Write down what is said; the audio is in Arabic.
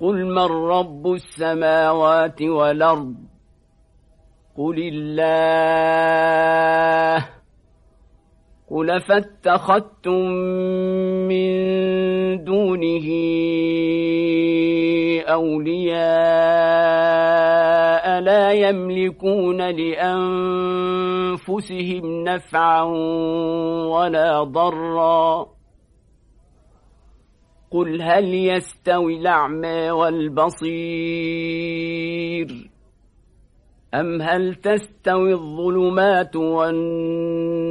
قل من رب السماوات والأرض قل الله قل فاتخذتم من دونه أولياء لا يملكون لأنفسهم نفعا ولا ضرا قل هل يستوي الأعمى والبصير أم هل تستوي الظلمات والنور